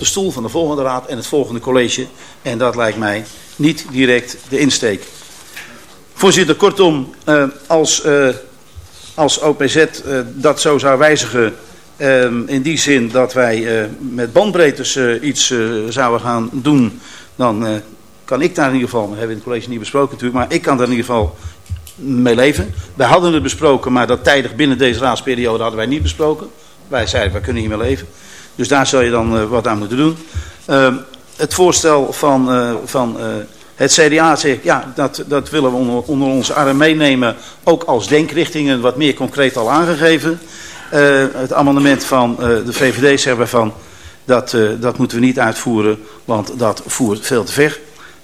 de stoel van de volgende raad en het volgende college. En dat lijkt mij niet direct de insteek. Voorzitter, kortom, uh, als, uh, als OPZ uh, dat zo zou wijzigen... In die zin dat wij met bandbreedtes iets zouden gaan doen... dan kan ik daar in ieder geval, we hebben het college niet besproken natuurlijk... maar ik kan daar in ieder geval mee leven. Wij hadden het besproken, maar dat tijdig binnen deze raadsperiode hadden wij niet besproken. Wij zeiden, wij kunnen hiermee leven. Dus daar zal je dan uh, wat aan moeten doen. Uh, het voorstel van, uh, van uh, het CDA zegt, ja, dat, dat willen we onder, onder onze arm meenemen. Ook als denkrichtingen, wat meer concreet al aangegeven. het amendement van de VVD zeggen we van, dat, dat moeten we niet uitvoeren, want dat voert veel te ver.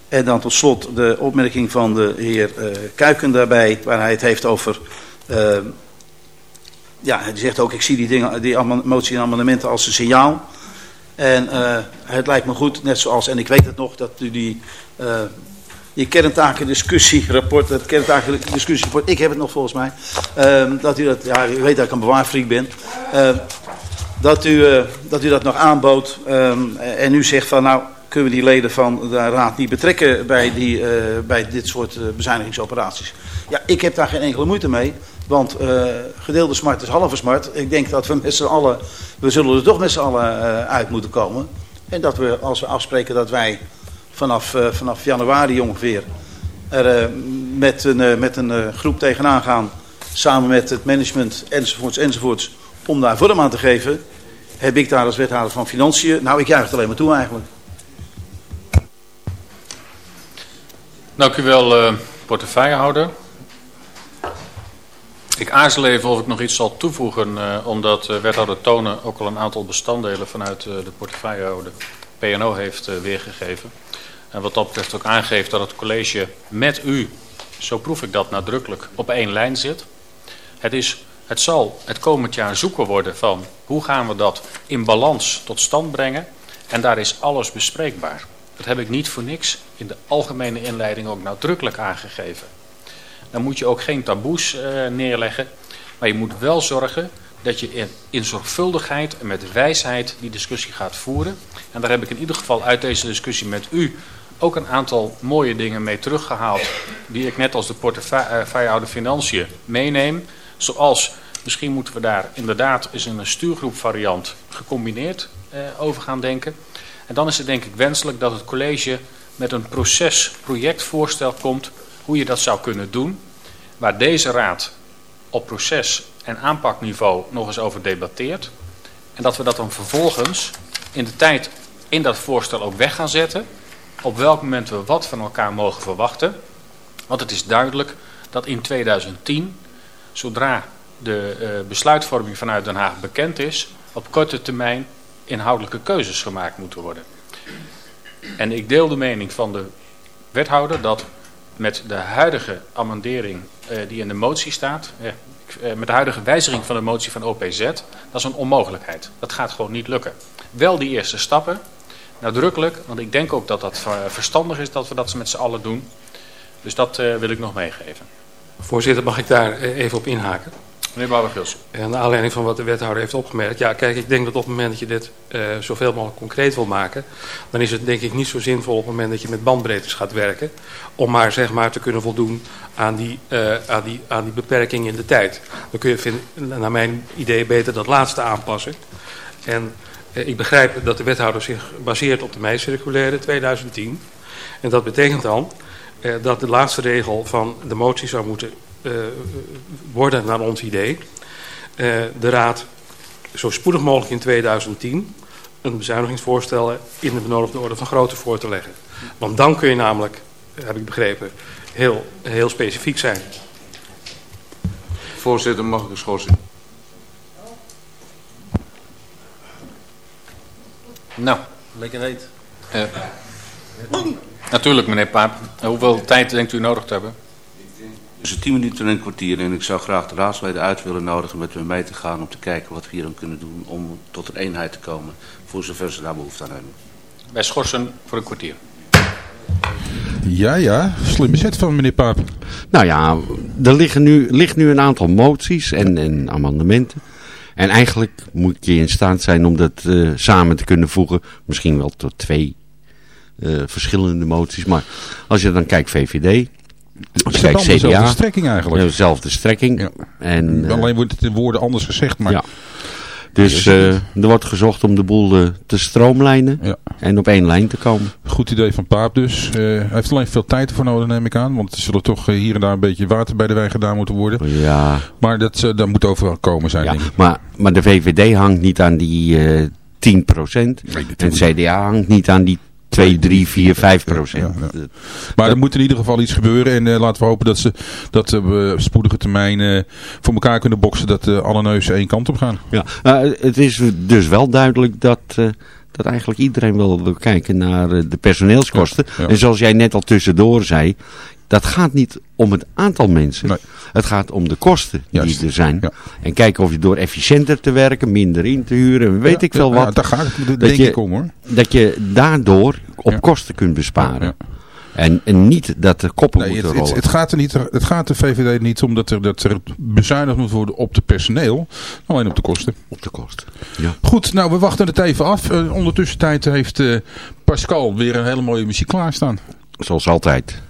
En dan tot slot de opmerking van de heer Kuiken daarbij, waar hij het heeft over... Ja, hij zegt ook, ik zie die, dingen, die motie en amendementen als een signaal. En uh, het lijkt me goed, net zoals, en ik weet het nog, dat u die, uh, die kerntakendiscussierapport, dat kerntakendiscussierapport, ik heb het nog volgens mij, uh, dat u dat, ja, u weet dat ik een bewaarfreak ben, dat, u, dat u dat nog aanbood en nu zegt van, nou, kunnen we die leden van de raad niet betrekken bij, die, bij dit soort bezuinigingsoperaties. Ja, ik heb daar geen enkele moeite mee. Want uh, gedeelde smart is halve smart. Ik denk dat we met z'n allen, we zullen er toch met z'n allen uit moeten komen. En dat we, als we afspreken dat wij vanaf, vanaf januari ongeveer er met een, met een groep tegenaan gaan. Samen met het management enzovoorts enzovoorts. Om daar vorm aan te geven. Heb ik daar als wethouder van Financiën. Nou, ik juich het alleen maar toe eigenlijk. Dank u wel, portefeuillehouder. Ik aarzel even of ik nog iets zal toevoegen, uh, omdat uh, wethouder Tonen ook al een aantal bestanddelen vanuit uh, de portefeuillehouder PNO heeft weergegeven. En wat dat betreft ook aangeeft dat het college met u, zo proef ik dat nadrukkelijk, op één lijn zit. Het, is, het zal het komend jaar zoeken worden van hoe gaan we dat in balans tot stand brengen. En daar is alles bespreekbaar. Dat heb ik niet voor niks in de algemene inleiding ook nadrukkelijk aangegeven. Dan moet je ook geen taboes uh, neerleggen. Maar je moet wel zorgen dat je in, in zorgvuldigheid en met wijsheid die discussie gaat voeren. En daar heb ik in ieder geval uit deze discussie met u ook een aantal mooie dingen mee teruggehaald. Die ik net als de portefeuillehouder Financiën meeneem. Zoals, misschien moeten we daar inderdaad eens in een stuurgroep variant gecombineerd uh, over gaan denken. En dan is het denk ik wenselijk dat het college met een proces projectvoorstel komt hoe je dat zou kunnen doen. Waar deze raad op proces- en aanpakniveau nog eens over debatteert. En dat we dat dan vervolgens in de tijd in dat voorstel ook weg gaan zetten. Op welk moment we wat van elkaar mogen verwachten. Want het is duidelijk dat in 2010, zodra de uh, besluitvorming vanuit Den Haag bekend is, op korte termijn inhoudelijke keuzes gemaakt moeten worden. En ik deel de mening van de wethouder dat met de huidige amendering uh, die in de motie staat, eh, uh, met de huidige wijziging van de motie van OPZ, dat is een onmogelijkheid. Dat gaat gewoon niet lukken. Wel die eerste stappen, nadrukkelijk, want ik denk ook dat dat verstandig is dat we dat met z'n allen doen. Dus dat wil ik nog meegeven. Voorzitter, mag ik daar even op inhaken? Meneer Bouwer-Gilsen. En naar aanleiding van wat de wethouder heeft opgemerkt. Ja, kijk, ik denk dat op het moment dat je dit uh, zoveel mogelijk concreet wil maken... dan is het denk ik niet zo zinvol op het moment dat je met bandbreedtes gaat werken... om maar, zeg maar te kunnen voldoen aan die, uh, aan die, aan die beperking in de tijd. Dan kun je, naar mijn idee, beter dat laatste aanpassen. En uh, ik begrijp dat de wethouder zich baseert op de meicirculaire 2010. En dat betekent dan dat de laatste regel van de motie zou moeten worden naar ons idee. Uh, de Raad zo spoedig mogelijk in 2010 een bezuinigingsvoorstel in de benodigde orde van grootte voor te leggen. Want dan kun je namelijk, heb ik begrepen, heel, heel specifiek zijn. Voorzitter, mag ik een schorsing? Nou, lekker heet. Uh, natuurlijk, meneer Paap. Hoeveel tijd denkt u nodig te hebben? Tussen 10 minuten en een kwartier. En ik zou graag de raadsleden uit willen nodigen met me mee te gaan om te kijken wat we hier aan kunnen doen om tot een eenheid te komen. Voor zover ze daar behoefte aan hebben. Wij schorsen voor een kwartier. Ja, ja. Slimme zet van meneer Paap. Nou ja, er liggen nu, ligt nu een aantal moties en, en amendementen. En eigenlijk moet je in staat zijn om dat eh, samen te kunnen voegen. Misschien wel tot twee eh, verschillende moties. Maar als je dan kijkt VVD, kijkt allemaal dezelfde CDA, strekking eigenlijk. dezelfde strekking. Ja. En, eh, Alleen wordt het in woorden anders gezegd, maar ja. Dus eh, er wordt gezocht om de boel eh, te stroomlijnen Ja. en op één lijn te komen. goed idee van Paap dus. Hij heeft alleen veel tijd ervoor nodig, neem ik aan. Want er zullen toch hier en daar een beetje water bij de wijn gedaan moeten worden. Ja, Maar dat, dat moet overal komen zijn, ja. denk ik. Maar, maar de VVD hangt niet aan die eh 10% En het CDA hangt niet aan die 2, 3, 4, 5 procent. Ja, ja. Maar er moet in ieder geval iets gebeuren. En eh, laten we hopen dat ze dat eh, we op spoedige termijn voor elkaar kunnen boksen. Dat eh, alle neuzen één kant op gaan. Ja, het is dus wel duidelijk dat, dat eigenlijk iedereen wil kijken naar de personeelskosten. Ja, ja. En zoals jij net al tussendoor zei, dat gaat niet om het aantal mensen. Nee. Het gaat om de kosten Juist. die er zijn. Ja. En kijken of je door efficiënter te werken, minder in te huren, weet ik veel Ja, wat. daar gaat het Dat denk je- ik om hoor. Dat je daardoor op kosten kunt besparen. En, en niet dat de koppen Nee, het, moeten het, rollen. het, gaat er niet, het gaat de VVD niet om dat er, dat er bezuinigd moet worden op de personeel. Alleen op de kosten. op de kosten. Ja. Goed, nou we wachten het even af. Uh, ondertussen tijd heeft eh, Pascal weer een hele mooie muziek klaarstaan. Zoals altijd.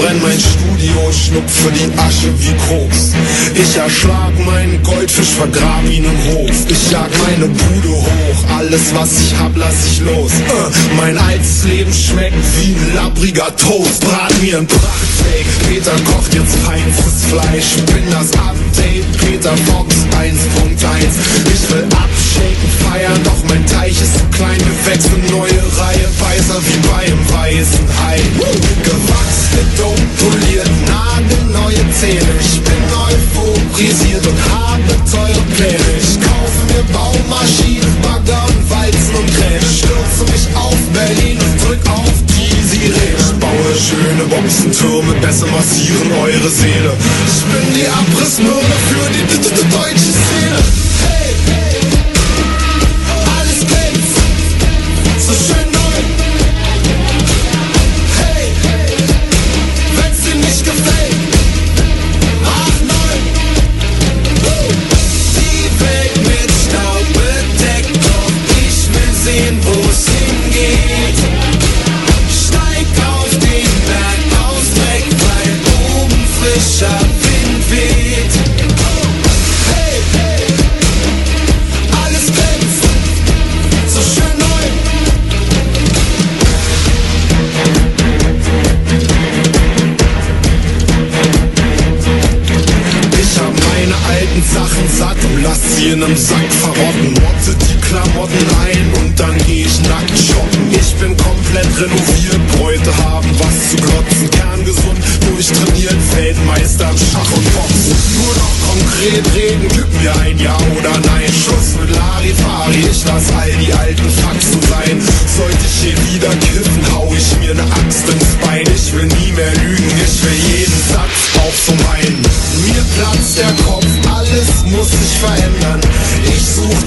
Verbrenn mein Studio, schnupfe die Asche wie Koks. Ich erschlag meinen Goldfisch, vergrab ihn im Hof. Ich jag meine Bude hoch, alles was ich hab, lass ich los. Äh, mein altes Leben schmeckt wie ein labbriger Toast. Brat mir ein Prachtsteak, Peter kocht jetzt feinstes Fleisch. Bin das Update, Peter Fox 1.1. Ich will abschaken, feiern, doch mein Teich ist zu klein. Wir wechseln neue Reihe, weißer wie beim weißen Hai. Gewachs, gedummt, poliert, nagelneue Zähne. Ich bin euphorisiert und habe teure Pläne. Ich kaufe mir Baumaschinen, Bagger und Walzen und Kräne. Stürze mich auf Berlin und drück auf die Sirene. Baue schöne Boxentürme, besser massieren eure Seele. Ich bin die Abrissmürbe für die deutsche Szene. Hey,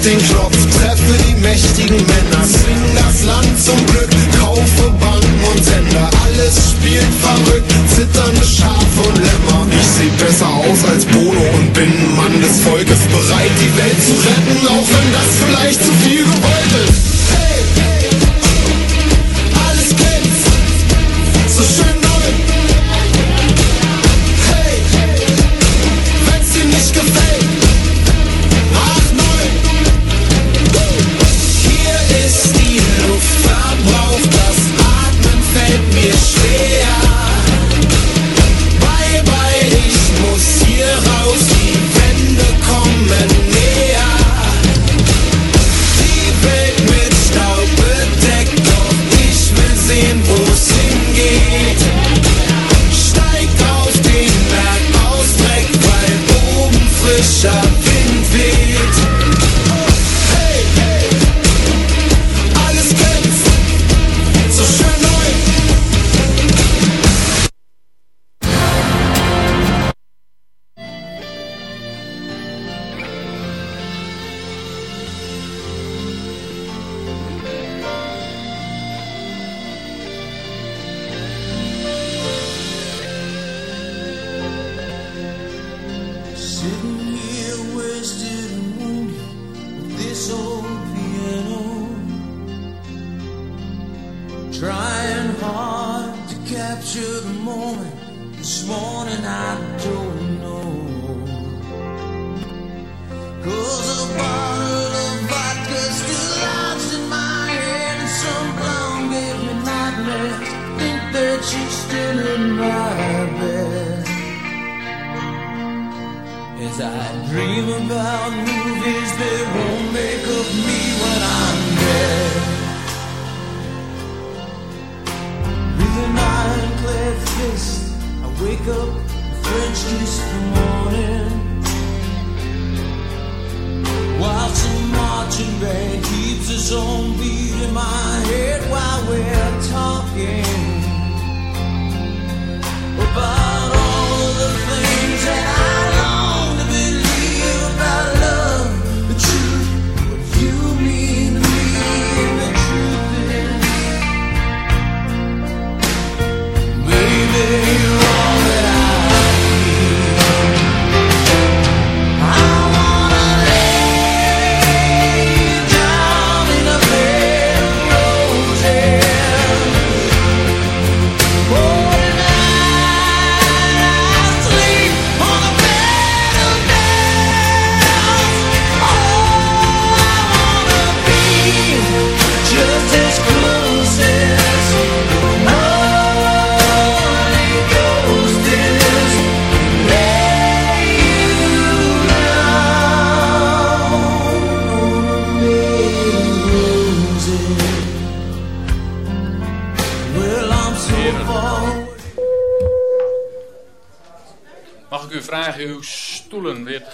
den Knopf, she's still in my bed. As I dream about movies that won't make of me when I'm dead. With an ironclad fist, I wake up, a French kiss the morning. While some marching band keeps its own beat in my head while we're talking about.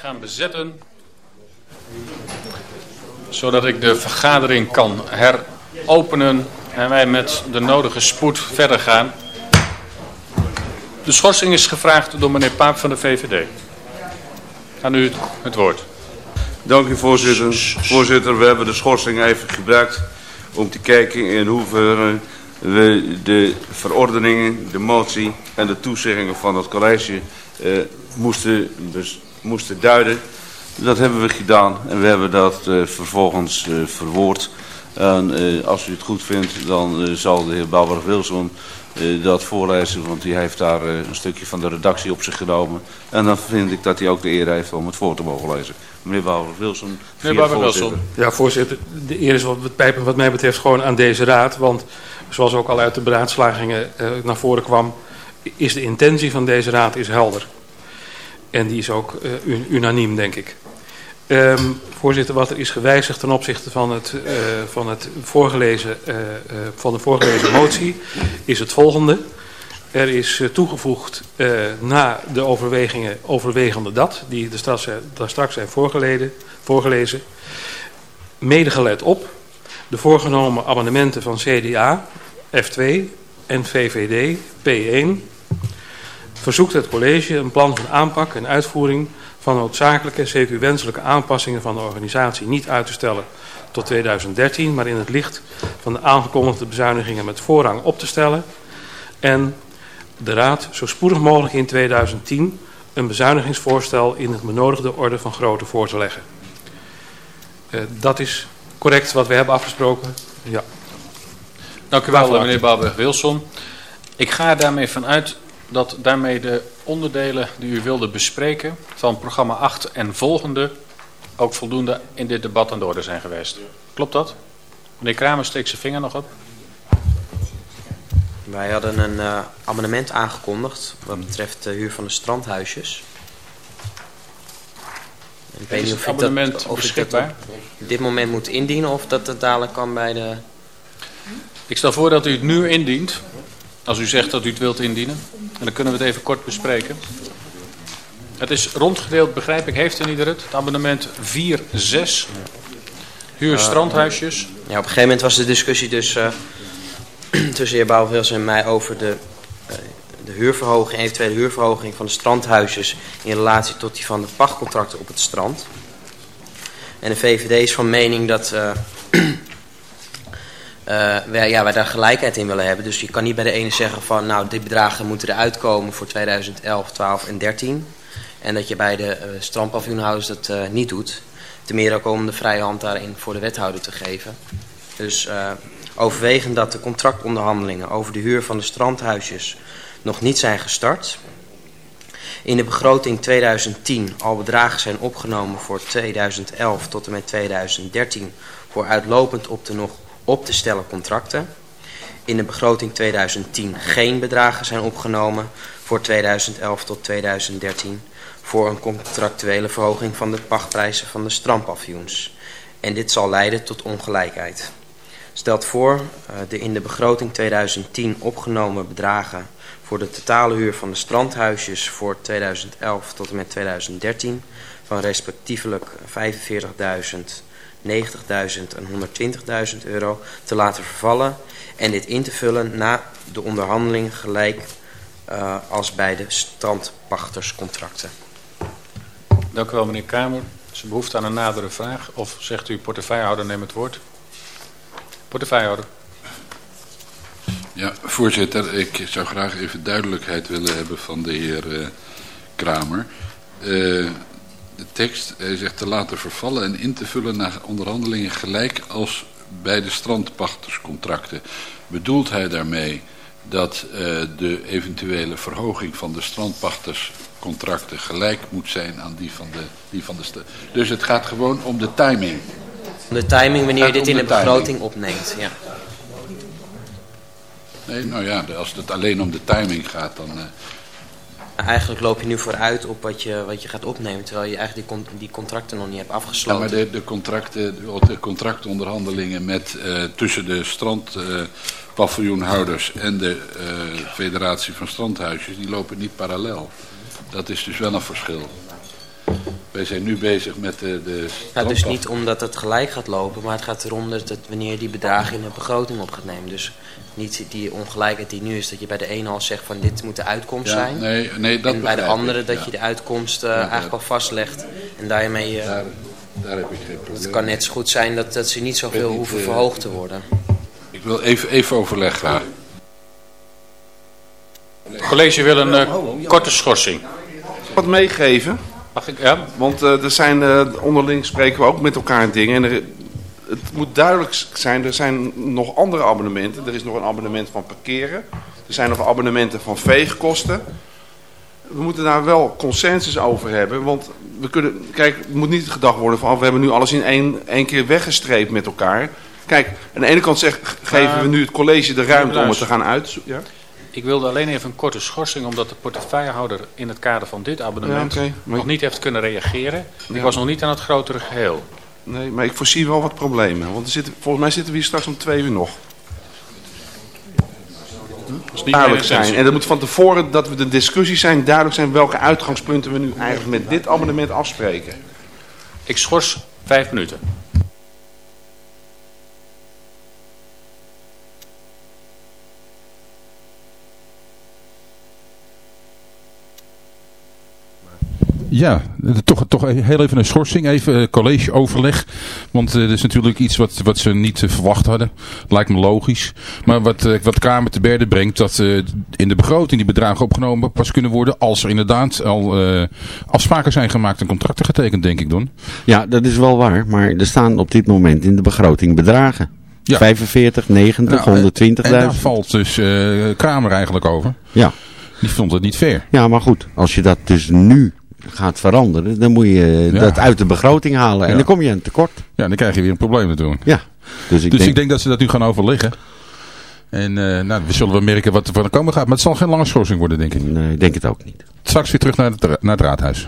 Gaan bezetten. Zodat ik de vergadering kan heropenen en wij met de nodige spoed verder gaan. De schorsing is gevraagd door meneer Paap van de VVD. Aan u het, woord. Dank u voorzitter. Voorzitter, we hebben de schorsing even gebruikt om te kijken in hoeverre we de verordeningen, de motie en de toezeggingen van het college eh, moesten, moesten duiden. Dat hebben we gedaan en we hebben dat eh, vervolgens eh, verwoord. En eh, als u het goed vindt, dan zal de heer Barbara Wilson eh, dat voorlezen, want die heeft daar eh, een stukje van de redactie op zich genomen. En dan vind ik dat hij ook de eer heeft om het voor te mogen lezen. Meneer Barbara Wilson. via Barbara voorzitter. Wilson. Ja, voorzitter. De eer is wat, wat, pijpen wat mij betreft gewoon aan deze raad. Want zoals ook al uit de beraadslagingen eh, naar voren kwam... is de intentie van deze raad is helder. En die is ook eh, un- unaniem, denk ik. Ehm, voorzitter, wat er is gewijzigd ten opzichte van, het, eh, van, het voorgelezen, eh, eh, van de voorgelezen motie... is het volgende... Er is toegevoegd na de overwegingen overwegende dat, die er straks, daar straks zijn voorgeleden, voorgelezen, medegelet op de voorgenomen amendementen van CDA, F2 en VVD, P1, verzoekt het college een plan van aanpak en uitvoering van noodzakelijke, zeker wenselijke aanpassingen van de organisatie niet uit te stellen tot 2013, maar in het licht van de aangekondigde bezuinigingen met voorrang op te stellen en de Raad zo spoedig mogelijk in 2010 een bezuinigingsvoorstel in het benodigde orde van grootte voor te leggen. Uh, dat is correct wat we hebben afgesproken. Ja. Dank u wel, meneer Bouwberg-Wilson. Ik ga daarmee vanuit dat daarmee de onderdelen die u wilde bespreken van programma 8 en volgende ook voldoende in dit debat aan de orde zijn geweest. Klopt dat? Meneer Kramer steekt zijn vinger nog op. Wij hadden een uh, amendement aangekondigd wat betreft de huur van de strandhuisjes. Ik weet niet of ik abonnement dat, of beschikbaar? Ik dat op dit moment moet indienen of dat het dadelijk kan bij de... Ik stel voor dat u het nu indient. Als u zegt dat u het wilt indienen. En dan kunnen we het even kort bespreken. Het is rondgedeeld, begrijp ik, heeft er ieder het. Het abonnement 4-6. Huur strandhuisjes. Uh, ja, op een gegeven moment was de discussie dus... Uh, tussen heer Bouwvils en mij over de, uh, de huurverhoging, eventuele huurverhoging van de strandhuisjes in relatie tot die van de pachtcontracten op het strand. En de VVD is van mening dat wij, ja, wij daar gelijkheid in willen hebben. Dus je kan niet bij de ene zeggen van nou dit bedragen moeten eruit komen voor 2011, 12 en 13. En dat je bij de uh, dat uh, niet doet. Ten meer ook om de vrije hand daarin voor de wethouder te geven. Dus uh, overwegend dat de contractonderhandelingen over de huur van de strandhuisjes nog niet zijn gestart. In de begroting 2010 al bedragen zijn opgenomen voor 2011 tot en met 2013 voor uitlopend op de nog op te stellen contracten. In de begroting 2010 geen bedragen zijn opgenomen voor 2011 tot 2013 voor een contractuele verhoging van de pachtprijzen van de strandpaviljoens. En dit zal leiden tot ongelijkheid. Stelt voor uh, de in de begroting 2010 opgenomen bedragen voor de totale huur van de strandhuisjes voor 2011 tot en met 2013 van respectievelijk 45.000, 90.000 en 120.000 euro te laten vervallen en dit in te vullen na de onderhandeling gelijk uh, als bij de strandpachterscontracten. Dank u wel meneer Kamer. Is er behoefte aan een nadere vraag of zegt u portefeuillehouder neem het woord? Portefeuillehouder. Ja, voorzitter, ik zou graag even duidelijkheid willen hebben van de heer uh, Kramer. Uh, de tekst, hij zegt te laten vervallen en in te vullen naar onderhandelingen gelijk als bij de strandpachterscontracten. Bedoelt hij daarmee dat uh, de eventuele verhoging van de strandpachterscontracten gelijk moet zijn aan die van de, die van de Dus het gaat gewoon om de timing. De timing wanneer je dit in de, de begroting opneemt, ja. Nee, nou ja, als het alleen om de timing gaat, dan... Uh... eigenlijk loop je nu vooruit op wat je, wat je gaat opnemen, terwijl je eigenlijk die, con- die contracten nog niet hebt Ja, afgesloten. maar de, de, contracten, de contractonderhandelingen met, eh, tussen de strandpaviljoenhouders en de eh, federatie van strandhuisjes, die lopen niet parallel. Dat is dus wel een verschil. Wij zijn nu bezig met de, de Ja, dus niet omdat het gelijk gaat lopen, maar het gaat erom dat het, wanneer die bedragen in de begroting op gaat nemen. Dus niet die ongelijkheid die nu is, dat je bij de ene al zegt van dit moet de uitkomst Ja, zijn. nee, nee, dat en bij de andere ik, dat ja. je de uitkomst eh, Ja, eigenlijk al vastlegt. En daarmee, eh, Daar, daar heb ik geen probleem. het kan net zo goed zijn dat, dat ze niet zoveel hoeven eh, verhoogd te worden. Ik wil even, even overleg graag. Het college wil een eh, korte schorsing. Wat meegeven, Mag ik? Ja? want eh, er zijn eh, onderling spreken we ook met elkaar dingen. En er, het moet duidelijk zijn, er zijn nog andere abonnementen. Er is nog een abonnement van parkeren. Er zijn nog abonnementen van veegkosten. We moeten daar wel consensus over hebben. Want we kunnen, kijk, het moet niet gedacht worden van... oh, we hebben nu alles in één, één keer weggestreept met elkaar. Kijk, aan de ene kant zeg, geven we nu het college de ruimte om het te gaan uitzoeken. Ja? Ik wilde alleen even een korte schorsing, omdat de portefeuillehouder in het kader van dit abonnement Ja, oké, maar- nog niet heeft kunnen reageren. Ik Ja. was nog niet aan het grotere geheel. Nee, maar ik voorzie wel wat problemen. Want er zitten, volgens mij zitten we hier straks om twee uur nog. Dat is niet mijn duidelijk zijn. En dat moet van tevoren, dat we de discussies zijn, duidelijk zijn welke uitgangspunten we nu eigenlijk met dit abonnement afspreken. Ik schors vijf minuten. Ja, toch, toch heel even een schorsing, even eh, collegeoverleg. Want eh, dat is natuurlijk iets wat, wat ze niet eh, verwacht hadden. Lijkt me logisch. Maar wat, wat Kamer te berde brengt, dat in de begroting die bedragen opgenomen pas kunnen worden als er inderdaad al afspraken zijn gemaakt en contracten getekend, denk ik, Don. Ja, dat is wel waar. Maar er staan op dit moment in de begroting bedragen. Ja. 45, 90, Nou, eh, 120.000. En daar valt dus Kramer eigenlijk over. Ja. Die vond het niet fair. ja, maar goed. Als je dat dus nu gaat veranderen, dan moet je Ja. dat uit de begroting halen. En Ja. dan kom je aan tekort. Ja, dan krijg je weer een probleem natuurlijk. Ja. Dus ik dus denk... ik denk dat ze dat nu gaan overleggen. En eh, nou, we zullen wel merken wat er van komen gaat. Maar het zal geen lange schorsing worden, denk ik. Nee, ik denk het ook niet. Straks weer terug naar het, naar het raadhuis.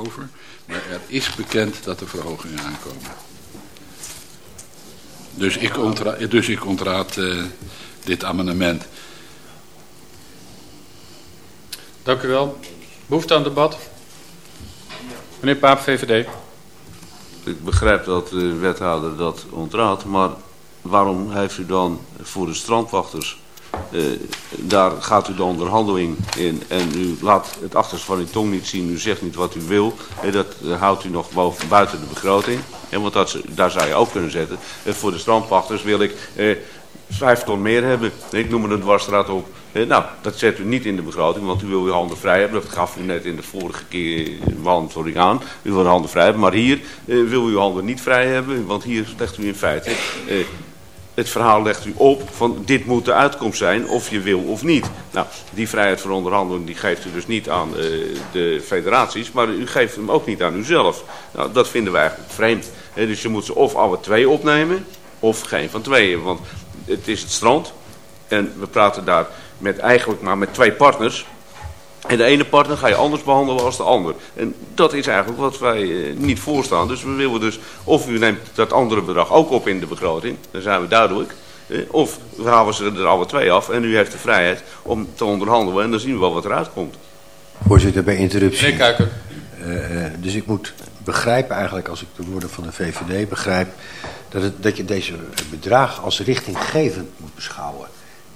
Over, maar er is bekend dat er verhogingen aankomen. Dus ik, ontra dus ik ontraad eh, dit amendement. Dank u wel. Behoefte aan debat? Meneer Paap, VVD. Ik begrijp dat de wethouder dat ontraadt, maar waarom heeft u dan voor de strandwachters eh, daar gaat u de onderhandeling in en u laat het achterste van uw tong niet zien. U zegt niet wat u wil. Eh, dat eh, houdt u nog boven, buiten de begroting. En want dat, daar zou je ook kunnen zetten. Voor de strandpachters wil ik vijf ton meer hebben. Ik noem het een dwarsstraat op. Nou, dat zet u niet in de begroting, want u wil uw handen vrij hebben. Dat gaf u net in de vorige keer beantwoording aan. U wil de handen vrij hebben, maar hier wil u uw handen niet vrij hebben, want hier legt u in feite... het verhaal legt u op van dit moet de uitkomst zijn, of je wil of niet. Nou, die vrijheid van onderhandeling die geeft u dus niet aan eh, de federaties, maar u geeft hem ook niet aan uzelf. Nou, dat vinden wij eigenlijk vreemd. Dus je moet ze of alle twee opnemen, of geen van tweeën. Want het is het strand en we praten daar met eigenlijk maar met twee partners. En de ene partner ga je anders behandelen als de ander. En dat is eigenlijk wat wij eh, niet voorstaan. Dus we willen dus, of u neemt dat andere bedrag ook op in de begroting, dan zijn we duidelijk. Eh, of we halen ze er alle twee af en u heeft de vrijheid om te onderhandelen en dan zien we wel wat eruit komt. Voorzitter, bij interruptie. Meneer Kuiken. Eh, eh, dus ik moet begrijpen eigenlijk, als ik de woorden van de VVD begrijp... dat, het, dat je deze bedragen als richtinggevend moet beschouwen.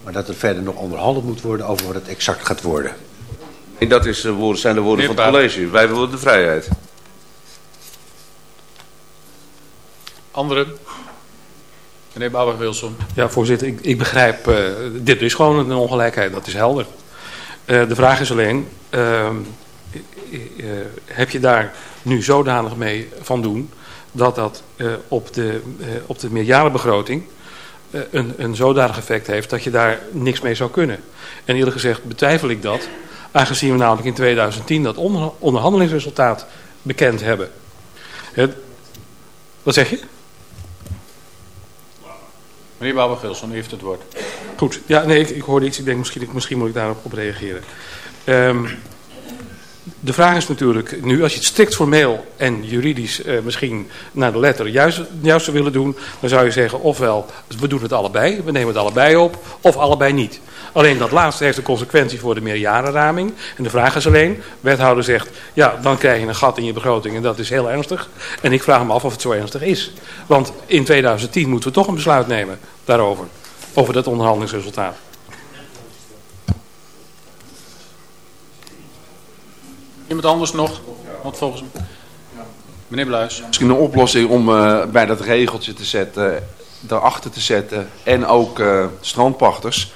Maar dat er verder nog onderhandeld moet worden over wat het exact gaat worden. En dat is, de woorden, zijn de woorden Meneer van het college. Wij willen de vrijheid. Anderen? Meneer Bouwer-Wilson. Ja, voorzitter, ik, ik begrijp, eh, dit is gewoon een ongelijkheid, dat is helder. Eh, de vraag is alleen, ehm, eh, eh, heb je daar nu zodanig mee van doen dat dat eh, op, de, eh, op de meerjarenbegroting eh, een, een zodanig effect heeft dat je daar niks mee zou kunnen. En eerlijk gezegd betwijfel ik dat, aangezien we namelijk in 2010 dat onder, onderhandelingsresultaat bekend hebben. Het, wat zeg je? Meneer Bouwer-Wilson, u heeft het woord. Goed, ja, nee, ik, ik hoorde iets. Ik denk misschien, misschien moet ik daarop op reageren. Ehm, de vraag is natuurlijk nu, als je het strikt formeel en juridisch eh, misschien naar de letter juist, juist zou willen doen, dan zou je zeggen ofwel we doen het allebei, we nemen het allebei op, of allebei niet. Alleen dat laatste heeft een consequentie voor de meerjarenraming. En de vraag is alleen, wethouder zegt, ja, dan krijg je een gat in je begroting en dat is heel ernstig. En ik vraag me af of het zo ernstig is. Want in 2010 moeten we toch een besluit nemen daarover, over dat onderhandelingsresultaat. Iemand anders nog? Want volgens Meneer Bluis. Misschien een oplossing om eh, bij dat regeltje te zetten, daarachter te zetten en ook eh, strandpachters.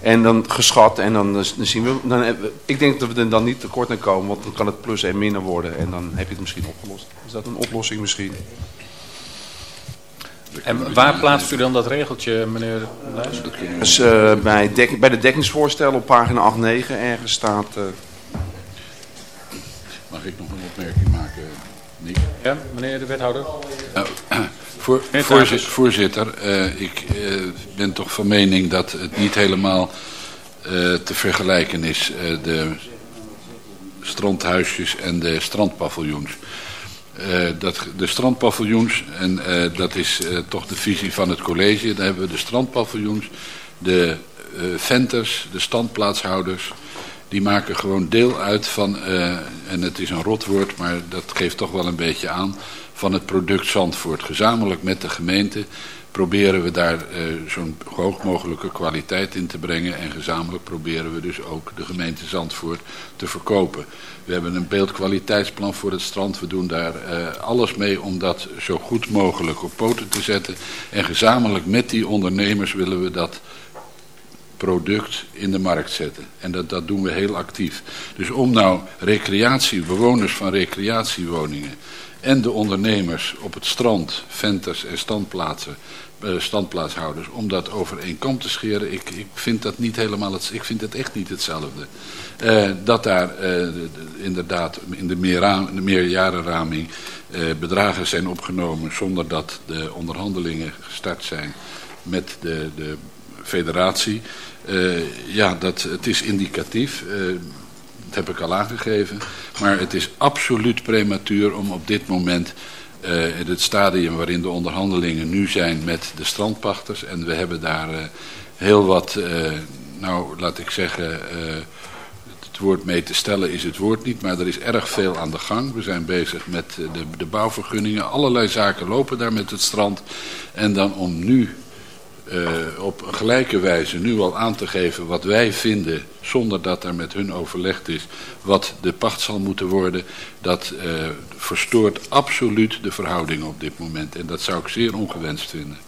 En dan geschat en dan, dan zien we, dan, ik denk dat we er dan niet tekort aan komen, want dan kan het plus en minder worden en dan heb je het misschien opgelost. Is dat een oplossing misschien? En waar plaatst u dan dat regeltje, meneer Bluis? Dus eh, bij, dek, bij de dekkingsvoorstellen op pagina 8-9 ergens staat... Mag ik nog een opmerking maken, Nick? Ja, meneer de wethouder. Nou, voor, voorzitter, eh, ik eh, ben toch van mening dat het niet helemaal eh, te vergelijken is, de strandhuisjes en de strandpaviljoens. Dat, de strandpaviljoens, en dat is toch de visie van het college, daar hebben we de strandpaviljoens, de venters, de standplaatshouders, die maken gewoon deel uit van, eh, en het is een rotwoord, maar dat geeft toch wel een beetje aan, van het product Zandvoort. Gezamenlijk met de gemeente proberen we daar eh, zo'n hoog mogelijke kwaliteit in te brengen en gezamenlijk proberen we dus ook de gemeente Zandvoort te verkopen. We hebben een beeldkwaliteitsplan voor het strand. We doen daar eh, alles mee om dat zo goed mogelijk op poten te zetten. En gezamenlijk met die ondernemers willen we dat product in de markt zetten. En dat, dat doen we heel actief. Dus om nou recreatie, bewoners van recreatiewoningen en de ondernemers op het strand, venters en standplaatsen, eh, standplaatshouders, om dat over één kam te scheren, ik, ik vind dat niet helemaal, het, ik vind het echt niet hetzelfde. Eh, dat daar eh, de- de- inderdaad in de, meerra- de meerjarenraming bedragen zijn opgenomen zonder dat de onderhandelingen gestart zijn met de, de federatie. Eh, ja, dat, het is indicatief. eh, dat heb ik al aangegeven. Maar het is absoluut prematuur om op dit moment eh, in het stadium waarin de onderhandelingen nu zijn met de strandpachters. En we hebben daar heel wat, nou laat ik zeggen, het woord mee te stellen is het woord niet, maar er is erg veel aan de gang. We zijn bezig met de, de bouwvergunningen. Allerlei zaken lopen daar met het strand. En dan om nu eh, op een gelijke wijze nu al aan te geven wat wij vinden, zonder dat er met hun overlegd is wat de pacht zal moeten worden, dat eh, verstoort absoluut de verhoudingen op dit moment. En dat zou ik zeer ongewenst vinden.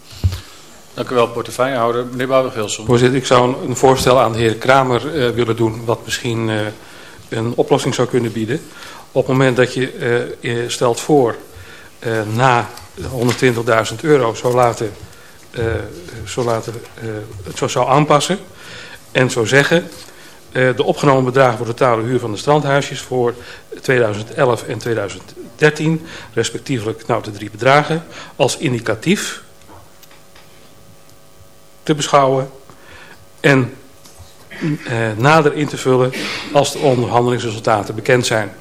Dank u wel, portefeuillehouder. Meneer Bouwweg-Wilson. Voorzitter, ik zou een, een voorstel aan de heer Kramer eh, willen doen... wat misschien eh, een oplossing zou kunnen bieden. Op het moment dat je eh, stelt voor... eh, na 120.000 euro zou laten, eh, zou laten eh, het zo zou aanpassen... en zou zeggen... eh, de opgenomen bedragen voor de totale huur van de strandhuisjes... voor 2011 en 2013, respectievelijk nou de drie bedragen... als indicatief te beschouwen en nader in te vullen als de onderhandelingsresultaten bekend zijn.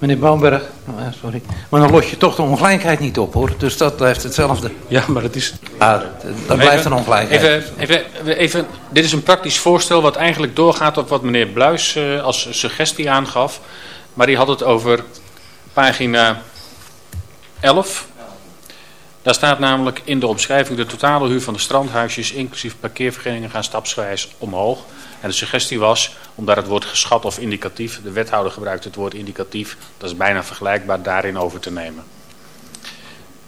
Meneer Baumberg, oh, sorry. Maar dan los je toch de ongelijkheid niet op hoor. Dus dat blijft hetzelfde. Ja, maar het is... Ja, dat blijft een ongelijkheid. Even, even, even, dit is een praktisch voorstel wat eigenlijk doorgaat op wat meneer Bluis eh, als suggestie aangaf. Maar die had het over pagina 11. Daar staat namelijk in de omschrijving de totale huur van de strandhuisjes inclusief parkeervergunningen gaan stapsgewijs omhoog. En de suggestie was, omdat het woord geschat of indicatief, de wethouder gebruikt het woord indicatief, dat is bijna vergelijkbaar daarin over te nemen.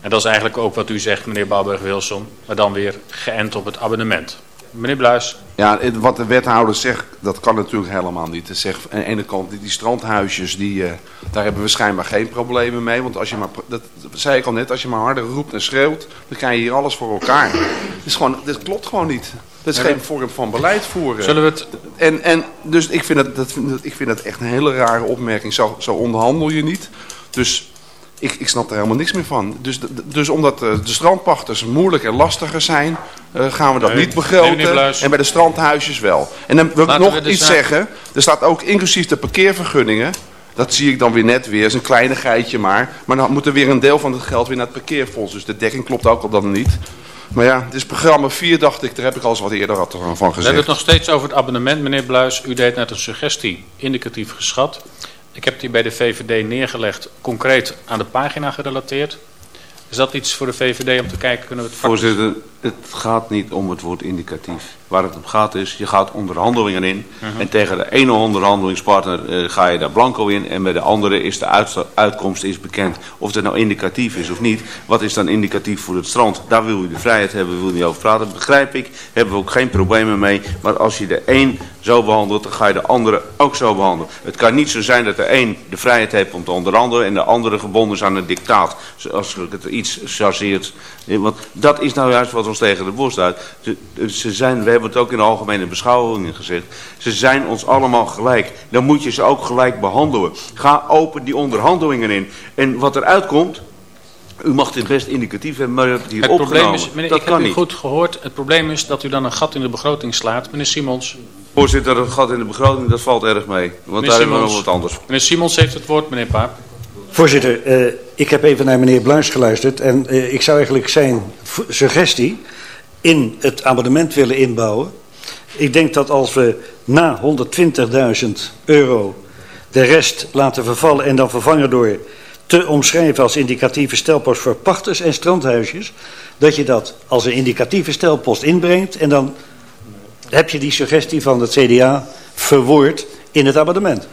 En dat is eigenlijk ook wat u zegt, meneer Bouwberg-Wilson, maar dan weer geënt op het abonnement. Meneer Bluis. Ja, het- wat de wethouder zegt, dat kan natuurlijk helemaal niet. Hij zegt aan de ene kant, die, strandhuisjes, die, eh, daar hebben we schijnbaar geen problemen mee. Want als je maar, dat, zei ik al net, als je maar harder roept en schreeuwt, dan krijg je hier alles voor elkaar. Dat, is gewoon, dat klopt gewoon niet. Dat is geen vorm van beleid voeren. Zullen we het... En, en dus ik vind, dat, dat, ik vind dat echt een hele rare opmerking. Zo, zo onderhandel je niet. Dus ik, ik snap er helemaal niks meer van. Dus, dus omdat eh, de strandpachters moeilijk en lastiger zijn, eh, gaan we dat Nee, niet begroten. en bij de strandhuisjes wel. En dan wil ik nog iets zaak- zeggen. Er staat ook inclusief de parkeervergunningen. Dat zie ik dan weer net weer. is een kleinigheidje maar. Maar dan moet er weer een deel van het geld weer naar het parkeerfonds. Dus de dekking klopt ook al dan niet. Maar ja, het is programma 4 dacht ik. Daar heb ik al eens wat eerder wat van We gezegd. hebben het nog steeds over het abonnement, meneer Bluis. U deed net een suggestie, indicatief geschat. Ik heb die bij de VVD neergelegd, concreet aan de pagina gerelateerd. Is dat iets voor de VVD om te kijken? Kunnen we het Voorzitter, het gaat niet om het woord indicatief. Waar het om gaat is, je gaat onderhandelingen in. Mhm. En tegen de ene onderhandelingspartner eh, ga je daar blanco in. En bij de andere is de uitkomst is bekend. Of het nou indicatief is of niet. Wat is dan indicatief voor het strand? Daar wil u de vrijheid hebben, wil niet over praten. Dat begrijp ik, hebben we ook geen problemen mee. Maar als je de een zo behandelt, dan ga je de andere ook zo behandelen. Het kan niet zo zijn dat de een de vrijheid heeft om te onderhandelen... en de andere gebonden is aan het dictaat. Zoals ik het iets chargeert. Eh, Want dat is nou juist wat ons tegen de borst uit. Ze, zijn, we hebben het ook in de algemene beschouwingen gezegd. Ze zijn ons allemaal gelijk. Dan moet je ze ook gelijk behandelen. Ga open die onderhandelingen in. En wat eruit komt... U mag dit best indicatief hebben, maar u hebt het hier Het opgenomen. probleem is, meneer, dat ik heb u niet. goed gehoord. Het probleem is dat u dan een gat in de begroting slaat. Meneer Simons. Voorzitter, dat gat in de begroting, dat valt erg mee. Want Meneer daar hebben we nog Simons. wat anders. Meneer Simons heeft het woord, meneer Paap. Voorzitter, eh, ik heb even naar meneer Bluis geluisterd en eh, ik zou eigenlijk zijn suggestie in het abonnement willen inbouwen. Ik denk dat als we na 120.000 euro de rest laten vervallen en dan vervangen door te omschrijven als indicatieve stelpost voor pachters en strandhuisjes, dat je dat als een indicatieve stelpost inbrengt en dan heb je die suggestie van het CDA verwoord in het abonnement.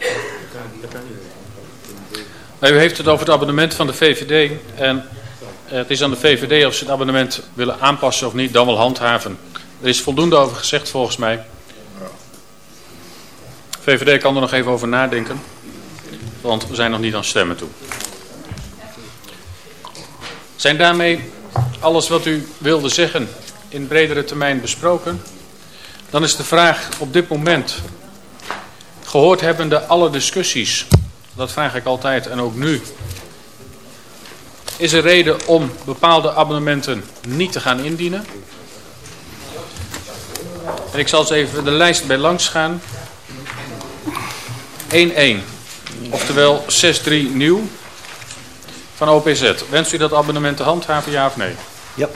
U heeft het over het abonnement van de VVD. En het is aan de VVD of ze het abonnement willen aanpassen of niet, dan wel handhaven. Er is voldoende over gezegd volgens mij. VVD kan er nog even over nadenken. Want we zijn nog niet aan stemmen toe. Zijn daarmee alles wat u wilde zeggen in bredere termijn besproken? Dan is de vraag op dit moment, gehoord hebbende alle discussies, dat vraag ik altijd en ook nu, is er reden om bepaalde abonnementen niet te gaan indienen? En ik zal eens even de lijst bij langs gaan. 1-1, oftewel 6-3 nieuw van OPZ. Wenst u dat abonnement te handhaven, ja of nee? Ja.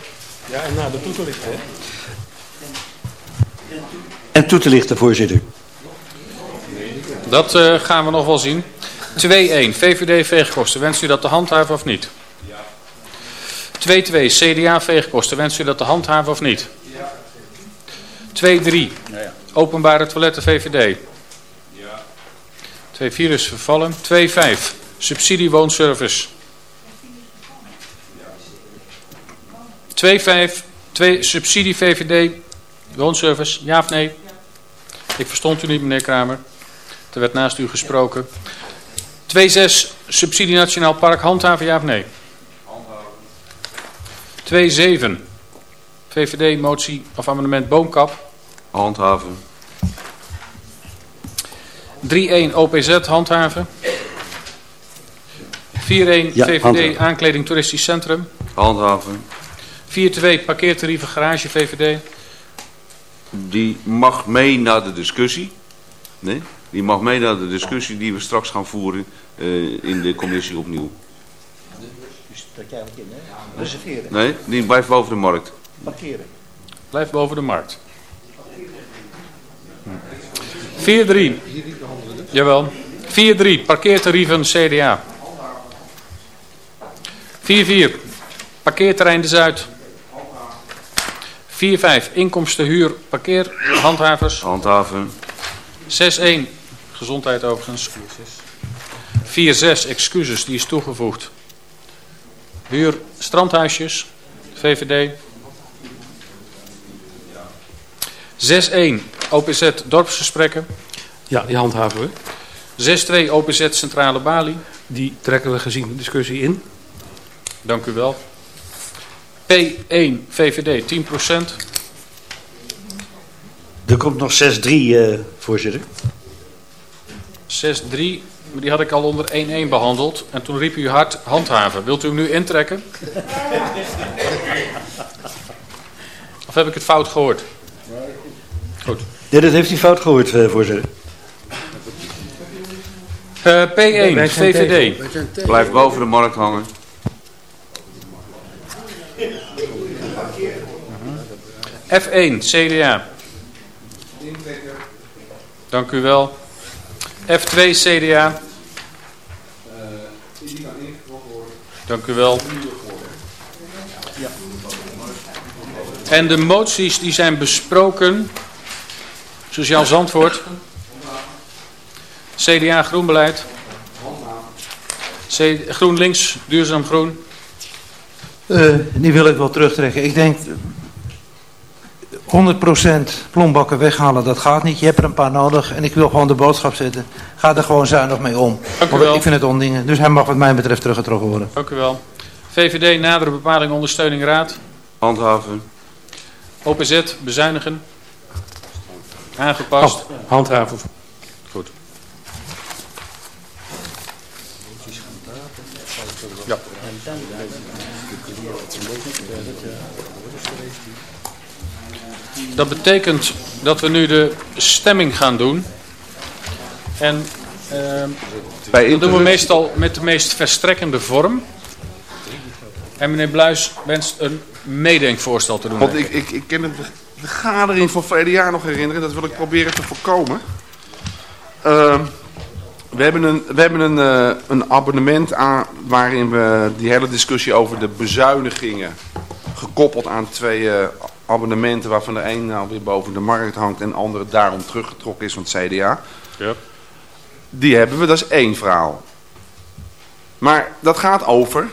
Ja, en na de hè? En toe te lichten, voorzitter. Dat eh, gaan we nog wel zien. 2-1, VVD veegkosten. Wenst u dat te handhaven of niet? 2-2, CDA veegkosten. Wenst u dat te handhaven of niet? 2-3, openbare toiletten VVD. 2-4 is vervallen. 2-5, subsidie woonservice. 2-5, 2 subsidie VVD woonservice. Ja of nee? Ik verstond u niet, meneer Kramer. Er werd naast u gesproken. 2-6, subsidie Nationaal Park handhaven, ja of nee? 2-7, VVD motie of amendement Boomkap. Handhaven. 3-1, OPZ handhaven. 4-1, Ja, VVD handhaven. aankleding toeristisch centrum. Handhaven. 4-2, parkeertarieven garage VVD. Die mag mee naar de discussie. Nee? Die mag mee naar de discussie die we straks gaan voeren eh, in de commissie opnieuw. Dus dat jij in, hè? Reserveren. Nee, die blijft boven de markt. Parkeren. Blijf boven de markt. 4-3. Jawel. 4-3. Parkeertarieven CDA. 4-4. Parkeerterrein de Zuid. 4-5. Inkomstenhuur parkeerhandhavers. Handhaven. 6-1. Gezondheid overigens. 4-6. Excuses. Die is toegevoegd. Huur strandhuisjes. VVD. 6-1 OPZ dorpsgesprekken. Ja, die handhaven we. 6-2 OPZ centrale balie. Die trekken we gezien de discussie in. Dank u wel. P1 VVD 10%. Er komt nog 6-3, eh, voorzitter. 6-3, maar die had ik al onder 1-1 behandeld. En toen riep u hard handhaven. Wilt u hem nu intrekken? Of heb ik het fout gehoord? Goed. Ja, dat heeft hij fout gehoord, eh, voorzitter. Eh, P1 VVD. Blijft boven de markt hangen. F1 CDA. Dank u wel. F2 CDA. Dank u wel. En de moties die zijn besproken. Sociaal Zandvoort. CDA Groenbeleid. C- GroenLinks Duurzaam Groen. Eh, die wil ik wel terugtrekken. Ik denk 100% plombakken weghalen, dat gaat niet. Je hebt er een paar nodig en ik wil gewoon de boodschap zetten. Ga er gewoon zuinig mee om. Dank u Want wel. Ik vind het ondingen. Dus hij mag wat mij betreft teruggetrokken worden. Dank u wel. VVD nadere bepaling ondersteuning raad. Handhaven. OPZ bezuinigen. Aangepast. handhaven. Goed. Ja. Dat betekent dat we nu de stemming gaan doen. En ehm, dat doen we meestal met de meest verstrekkende vorm. En meneer Bluis wenst een meedenkvoorstel te doen. Want ik, ik, ik kan de vergadering van verleden jaar nog herinneren. Dat wil ik proberen te voorkomen. Ehm, we hebben een, we hebben een, eh, een abonnement aan, waarin we die hele discussie over de bezuinigingen... gekoppeld aan twee eh, abonnementen waarvan de een nou weer boven de markt hangt... en de andere daarom teruggetrokken is van het CDA. Ja. Die hebben we, dat is één verhaal. Maar dat gaat over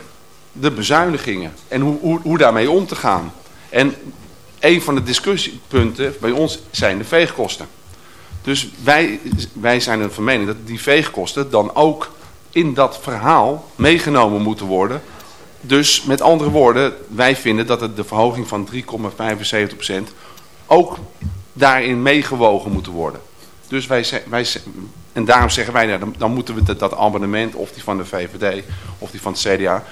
de bezuinigingen en hoe, hoe, hoe daarmee om te gaan. En een van de discussiepunten bij ons zijn de veegkosten. Dus wij, wij zijn er van mening dat die veegkosten dan ook in dat verhaal meegenomen moeten worden. Dus met andere woorden, wij vinden dat de verhoging van 3,75% ook daarin meegewogen moet worden. Dus wij, wij, en daarom zeggen wij, nou, dan, dan moeten we dat, dat abonnement, of die van de VVD of die van het CDA,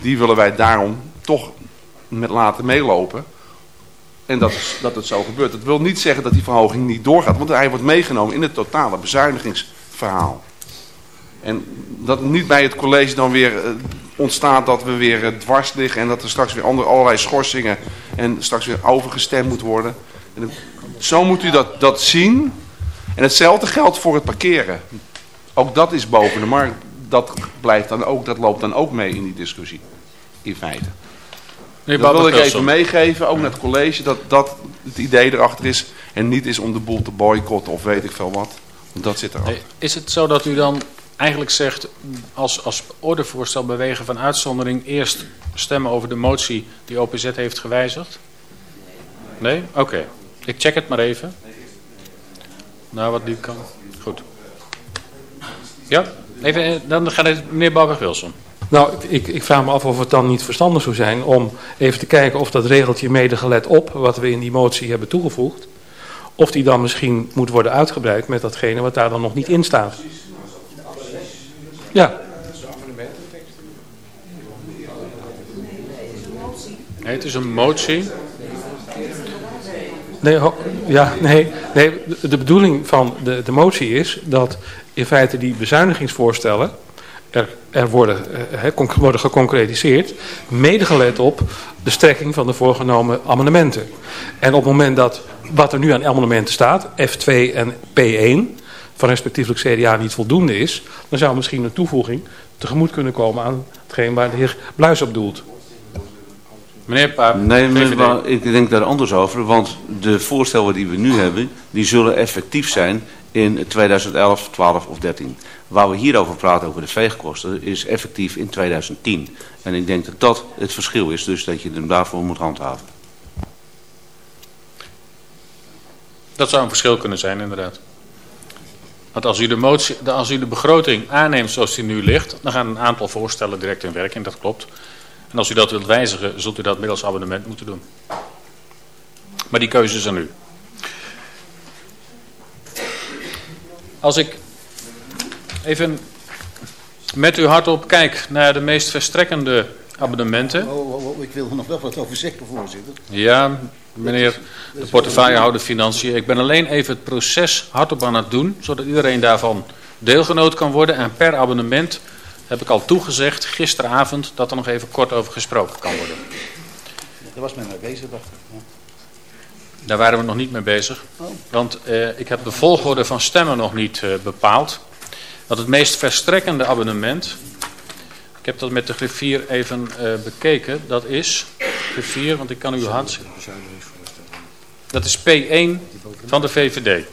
die willen wij daarom toch met laten meelopen. En dat, is, dat het zo gebeurt. Dat wil niet zeggen dat die verhoging niet doorgaat, want hij wordt meegenomen in het totale bezuinigingsverhaal. En dat niet bij het college dan weer eh, ontstaat dat we weer eh, dwars liggen en dat er straks weer andere, allerlei schorsingen en straks weer overgestemd moet worden. En dan- zo moet u dat, dat zien. En hetzelfde geldt voor het parkeren. Ook dat is boven de markt. dat, blijft dan ook, dat loopt dan ook mee in die discussie. In feite. Meneer dat wil ik even meegeven, ook naar het college, dat dat het idee erachter is. En niet is om de boel te boycotten of weet ik veel wat. Dat zit erachter. Nee, Is het zo dat u dan eigenlijk zegt, als, als ordevoorstel bewegen van uitzondering, eerst stemmen over de motie die OPZ heeft gewijzigd? Nee? Oké. Ik check het maar even. Nou, wat nu kan. Goed. Ja? Even, eh, dan gaat het meneer Babber-Wilson. Nou, ik, ik vraag me af of het dan niet verstandig zou zijn om even te kijken of dat regeltje medegelet op, wat we in die motie hebben toegevoegd, of die dan misschien moet worden uitgebreid met datgene wat daar dan nog niet in staat. Ja, Nee, het is een motie. Nee, ja, nee, nee de, bedoeling van de, de motie is dat in feite die bezuinigingsvoorstellen er, er worden, eh, hè, conc- worden geconcretiseerd, medegelet op de strekking van de voorgenomen amendementen. En op het moment dat wat er nu aan amendementen staat, F2 en P1, van respectievelijk CDA niet voldoende is, dan zou misschien een toevoeging tegemoet kunnen komen aan hetgeen waar de heer Bluis op doelt. Meneer Paap, Nee, meneer ik denk daar anders over, want de voorstellen die we nu hebben, die zullen effectief zijn in 2011, 12 of 13. Waar we hier over praten, over de veegkosten, is effectief in 2010. En ik denk dat dat het verschil is, dus dat je hem daarvoor moet handhaven. Dat zou een verschil kunnen zijn, inderdaad. Want als u de, de- u begroting aanneemt zoals die nu ligt, dan gaan een aantal voorstellen direct in werking, dat klopt. En als u dat wilt wijzigen, zult u dat middels abonnement moeten doen. Maar die keuze is aan u. Als ik even met uw hart op kijk naar de meest verstrekkende abonnementen. Oh, oh, oh, ik wil er nog wel wat over zeggen, voorzitter. Ja, meneer de portefeuillehouder Financiën. Ik ben alleen even het proces hardop aan het doen, zodat iedereen daarvan deelgenoot kan worden. En per abonnement heb ik al toegezegd gisteravond dat er nog even kort over gesproken kan worden. Daar was men mee bezig, dacht ik. Daar waren we nog niet mee bezig. Want eh, ik heb de volgorde van stemmen nog niet eh, bepaald. Want het meest verstrekkende abonnement, ik heb dat met de griffier even eh, bekeken, dat is, griffier, want ik kan uw hand Dat is P1 van de VVD.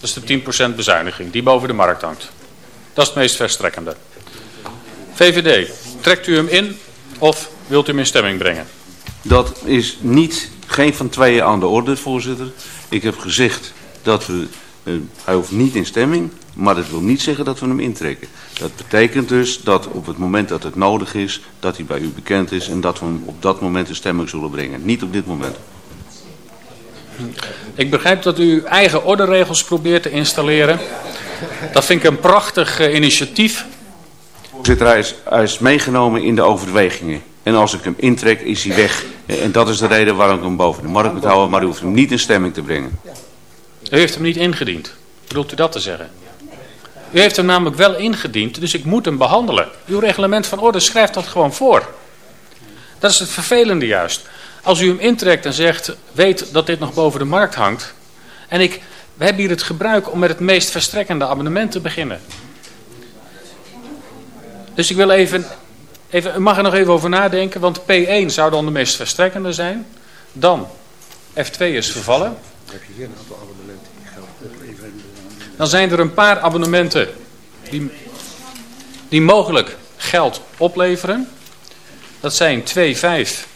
Dat is de 10% bezuiniging die boven de markt hangt. Dat is het meest verstrekkende. VVD, trekt u hem in of wilt u hem in stemming brengen? Dat is niet, geen van tweeën aan de orde, voorzitter. Ik heb gezegd dat we, eh, hij hoeft niet in stemming, maar dat wil niet zeggen dat we hem intrekken. Dat betekent dus dat op het moment dat het nodig is, dat hij bij u bekend is en dat we hem op dat moment in stemming zullen brengen. Niet op dit moment. Ik begrijp dat u uw eigen orderegels probeert te installeren. Dat vind ik een prachtig eh, initiatief. Voorzitter, hij is, hij is meegenomen in de overwegingen. En als ik hem intrek, is hij weg. En dat is de reden waarom ik hem boven de markt moet houden, maar u hoeft hem niet in stemming te brengen. U heeft hem niet ingediend. Bedoelt u dat te zeggen? U heeft hem namelijk wel ingediend, dus ik moet hem behandelen. Uw reglement van orde schrijft dat gewoon voor. Dat is het vervelende juist. Als u hem intrekt en zegt, weet dat dit nog boven de markt hangt. En ik, we hebben hier het gebruik om met het meest verstrekkende abonnement te beginnen. Dus ik wil even, even, u mag er nog even over nadenken, want P1 zou dan de meest verstrekkende zijn. Dan, F2 is vervallen. heb je hier een aantal abonnementen. Dan zijn er een paar abonnementen die, die mogelijk geld opleveren. Dat zijn 2.5,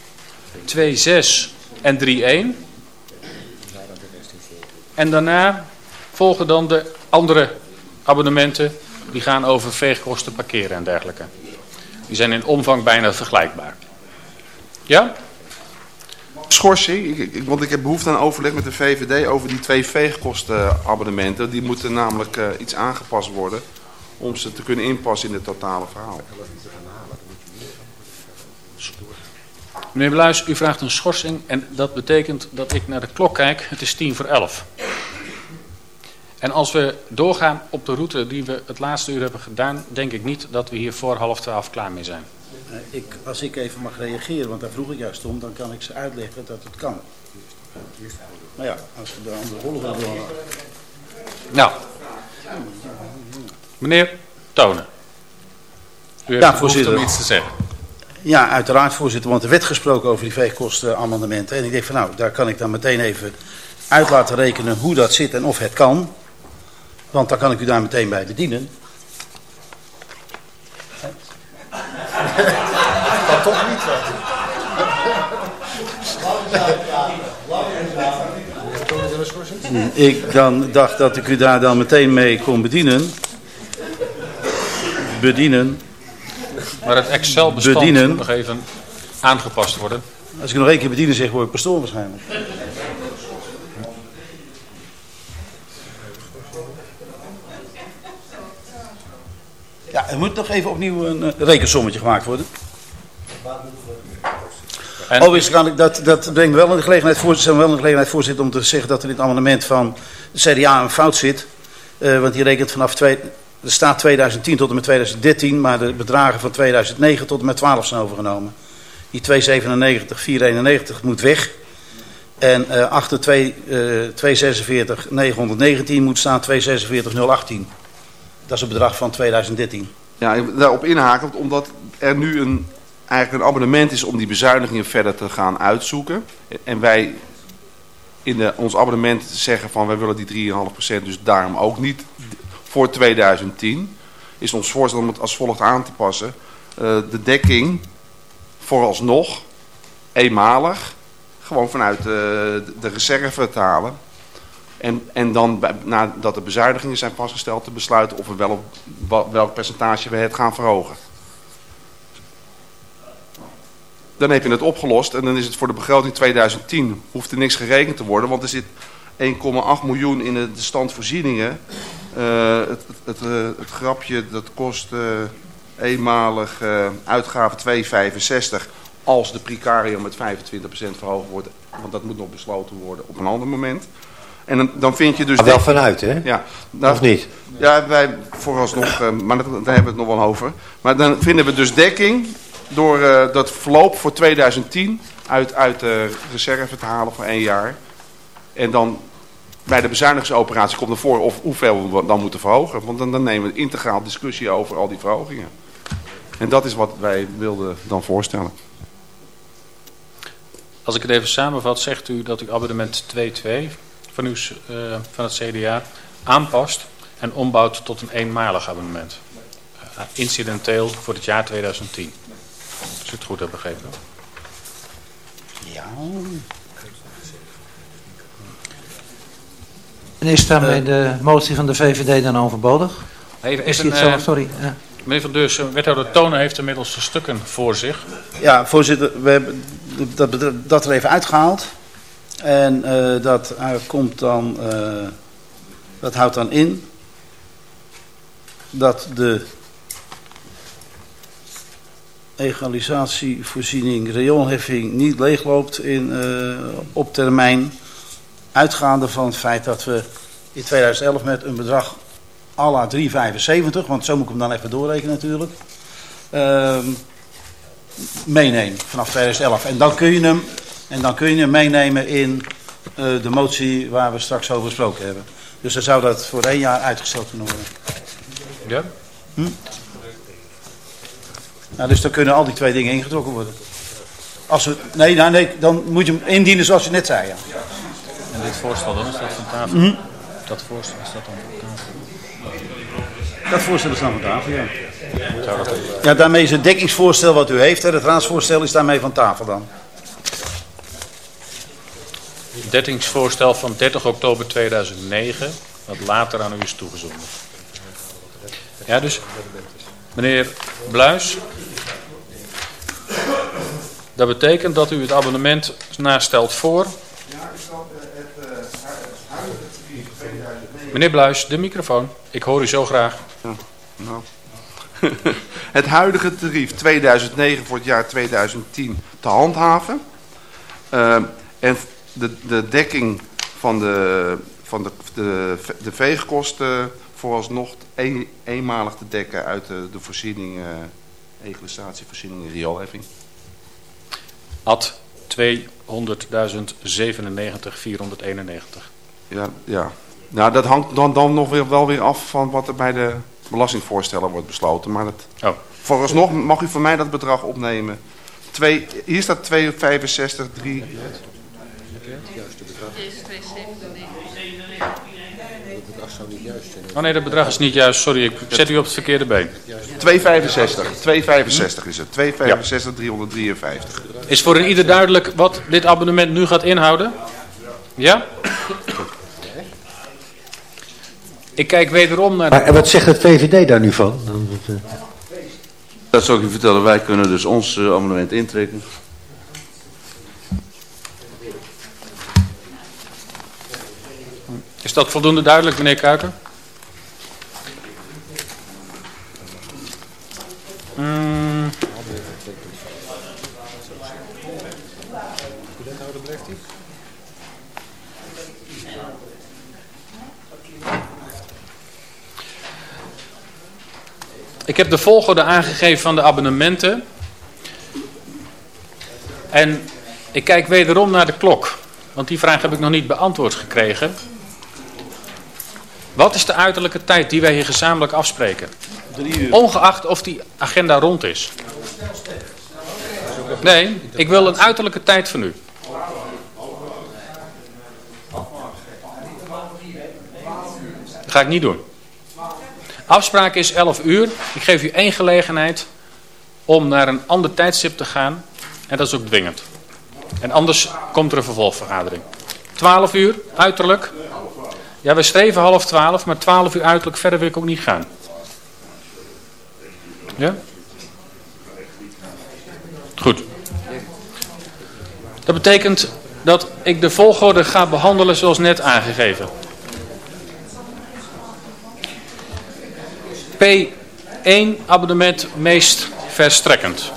2.6 en 3.1. En daarna volgen dan de andere abonnementen. Die gaan over veegkosten, parkeren en dergelijke. Die zijn in omvang bijna vergelijkbaar. Ja? Schorsing, ik, ik- want ik heb behoefte aan overleg met de VVD over die twee veegkostenabonnementen. Die moeten namelijk eh, iets aangepast worden om ze te kunnen inpassen in het totale verhaal. Meneer Bluis, u vraagt een schorsing en dat betekent dat ik naar de klok kijk. Het is tien voor elf. En als we doorgaan op de route die we het laatste uur hebben gedaan, denk ik niet dat we hier voor half twaalf klaar mee zijn. Eh, Ik, als ik even mag reageren, want daar vroeg ik juist om, dan kan ik ze uitleggen dat het kan. Maar ja, als we de andere volgorde doen. Nou, meneer Tonen. U heeft Ja, voorzitter. om iets te zeggen. Ja, uiteraard voorzitter, want er werd gesproken over die veegkostenamendementen. En ik denk van nou, daar kan ik dan meteen even uit laten rekenen hoe dat zit en of het kan. Want dan kan ik u daar meteen bij bedienen. Kan toch niet Ik dan dacht dat ik u daar dan meteen mee kon bedienen. Bedienen. Maar het Excel-bestand Bedienen. moet nog even aangepast worden. Als ik nog één keer bedienen zeg, word ik pastoor waarschijnlijk. Er moet nog even opnieuw een eh, rekensommetje gemaakt worden. En- Overigens kan ik, dat, dat brengt wel in de gelegenheid, voorzitter, wel in de gelegenheid, voorzitter, om te zeggen dat er in het amendement van de CDA een fout zit. Eh, want die rekent vanaf, twee, er staat 2010 tot en met 2013, maar de bedragen van 2009 tot en met 12 zijn overgenomen. Die 297, 491 moet weg. En eh, achter 2, eh, 246, 919 moet staan 246, 018. Dat is het bedrag van 2013. Ja, daarop inhakend, omdat er nu een, eigenlijk een abonnement is om die bezuinigingen verder te gaan uitzoeken. En wij in de, ons abonnement zeggen van wij willen die 3,5% dus daarom ook niet voor 2010. Is ons voorstel om het als volgt aan te passen. Eh, de dekking vooralsnog eenmalig gewoon vanuit eh, de, de reserve te halen. En, en dan, nadat de bezuinigingen zijn vastgesteld, te besluiten of we wel op welk percentage we het gaan verhogen. Dan heb je het opgelost en dan is het voor de begroting 2010. Hoeft er niks gerekend te worden, want er zit 1,8 miljoen in de, de standvoorzieningen. Eh, het, het, eh, het grapje dat kost eh, eenmalig uitgave 2,65 als de precarium met 25% verhoogd wordt. Want dat moet nog besloten worden op een ander moment. En dan, dan vind je dus... Maar wel vanuit, hè? Ja. nou, Of niet? Ja, wij vooralsnog, eh, maar dat- daar hebben we het nog wel over. Maar dan vinden we dus dekking door eh, dat verloop voor 2010 uit, uit de reserve te halen voor één jaar. En dan bij de bezuinigingsoperatie komt er voor of hoeveel we dan moeten verhogen. Want dan, dan nemen we integraal discussie over al die verhogingen. En dat is wat wij wilden dan voorstellen. Als ik het even samenvat, zegt u dat u abonnement 2.2 van, uw, eh, van het CDA aanpast en ombouwt tot een eenmalig abonnement. Eh, incidenteel voor het jaar 2010. Als ik het goed heb begrepen. Ja. En is daarmee de motie van de VVD dan overbodig? Even, Is zo, eh, sorry. ja. Meneer Van Deursen, wethouder Tonen heeft inmiddels de stukken voor zich. Ja, voorzitter, we hebben dat, dat er even uitgehaald. En eh, dat eh, komt dan, eh, dat houdt dan in dat de egalisatievoorziening rioolheffing niet leegloopt in, op termijn. Uitgaande van het feit dat we in 2011 met een bedrag à la 3,75, want zo moet ik hem dan even doorrekenen natuurlijk. ehm, meeneem vanaf 2011. En dan kun je hem, en dan kun je hem meenemen in eh, de motie waar we straks over gesproken hebben. Dus dan zou dat voor één jaar uitgesteld kunnen worden. Ja? Hm? Nou, dus dan kunnen al die twee dingen ingetrokken worden. Als we, nee, nou, nee, dan moet je hem indienen zoals je net zei. Ja. En dit voorstel dan, is dat van tafel? Mhm. Dat voorstel is dat dan van tafel? Dat voorstel is dan van tafel, ja. Ja, daarmee is het dekkingsvoorstel wat u heeft, hè, het raadsvoorstel is daarmee van tafel dan. Dettingsvoorstel van 30 oktober 2009, wat later aan u is toegezonden. Ja, dus meneer Bluis, dat betekent dat u het abonnement nastelt voor. Meneer Bluis, de microfoon. Ik hoor u zo graag. Nou. het huidige tarief 2009 voor het jaar 2010 te handhaven. Ehm, en de, de dekking van de, van de, de, de veegkosten vooralsnog een, eenmalig te dekken uit de, de voorziening, eh rioolheffing. Ad 200.097,491. Ja, ja. Nou, dat hangt dan, dan nog weer, wel weer af van wat er bij de belastingvoorstellen wordt besloten. Maar dat, Oh. Vooralsnog mag u van mij dat bedrag opnemen. Twee, hier staat 265, 3... Oh nee, dat bedrag is niet juist. Sorry, ik zet u op het verkeerde been. 265, 265 is het. 265, 353. Is voor een ieder duidelijk wat dit abonnement nu gaat inhouden? Ja? Ik kijk wederom naar... Maar, en wat zegt het VVD daar nu van? Dan, Dat zou ik u vertellen. Wij kunnen dus ons eh, amendement intrekken. Is dat voldoende duidelijk, meneer Kuiken? Mm, Ik heb de volgorde aangegeven van de abonnementen. En ik kijk wederom naar de klok. Want die vraag heb ik nog niet beantwoord gekregen. Wat is de uiterlijke tijd die wij hier gezamenlijk afspreken? Ongeacht of die agenda rond is. Nee, ik wil een uiterlijke tijd van u. Dat ga ik niet doen. Afspraak is 11 uur. Ik geef u één gelegenheid om naar een ander tijdstip te gaan. En dat is ook dwingend. En anders komt er een vervolgvergadering. 12 uur, uiterlijk. Ja, we streven half 12, maar 12 uur uiterlijk verder wil ik ook niet gaan. Ja? Goed. Dat betekent dat ik de volgorde ga behandelen zoals net aangegeven. P1 abonnement meest verstrekkend.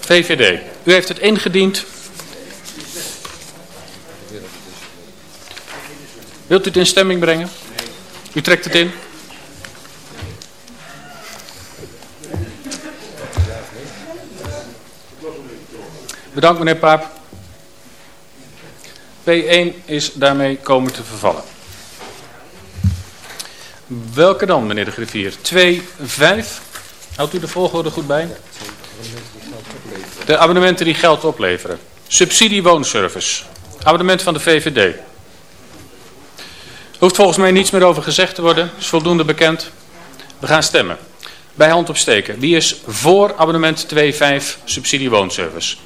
VVD. U heeft het ingediend. Wilt u het in stemming brengen? U trekt het in. Bedankt meneer Paap. P1 is daarmee komen te vervallen. Welke dan, meneer de griffier? 2, 5. Houdt u de volgorde goed bij? De abonnementen die geld opleveren. Subsidie woonservice. Abonnement van de VVD. Hoeft volgens mij niets meer over gezegd te worden. Is voldoende bekend. We gaan stemmen. Bij hand opsteken. Wie is voor abonnement 2.5 subsidie woonservice?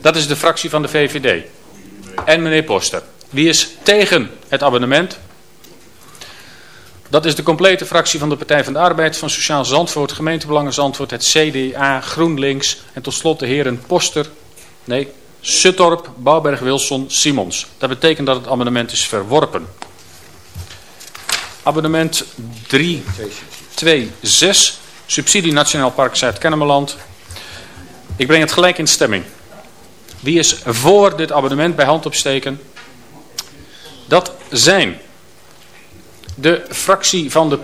Dat is de fractie van de VVD. En meneer Poster. Wie is tegen het abonnement? Dat is de complete fractie van de Partij van de Arbeid, van Sociaal Zandvoort, Gemeentebelangen Zandvoort, het CDA, GroenLinks en tot slot de heren Poster, nee, Suttorp, Bouwberg, Wilson, Simons. Dat betekent dat het amendement is verworpen. Abonnement 326, subsidie Nationaal Park Zuid-Kennemerland. Ik breng het gelijk in stemming. Wie is voor dit abonnement bij hand opsteken? Dat zijn de fractie van de...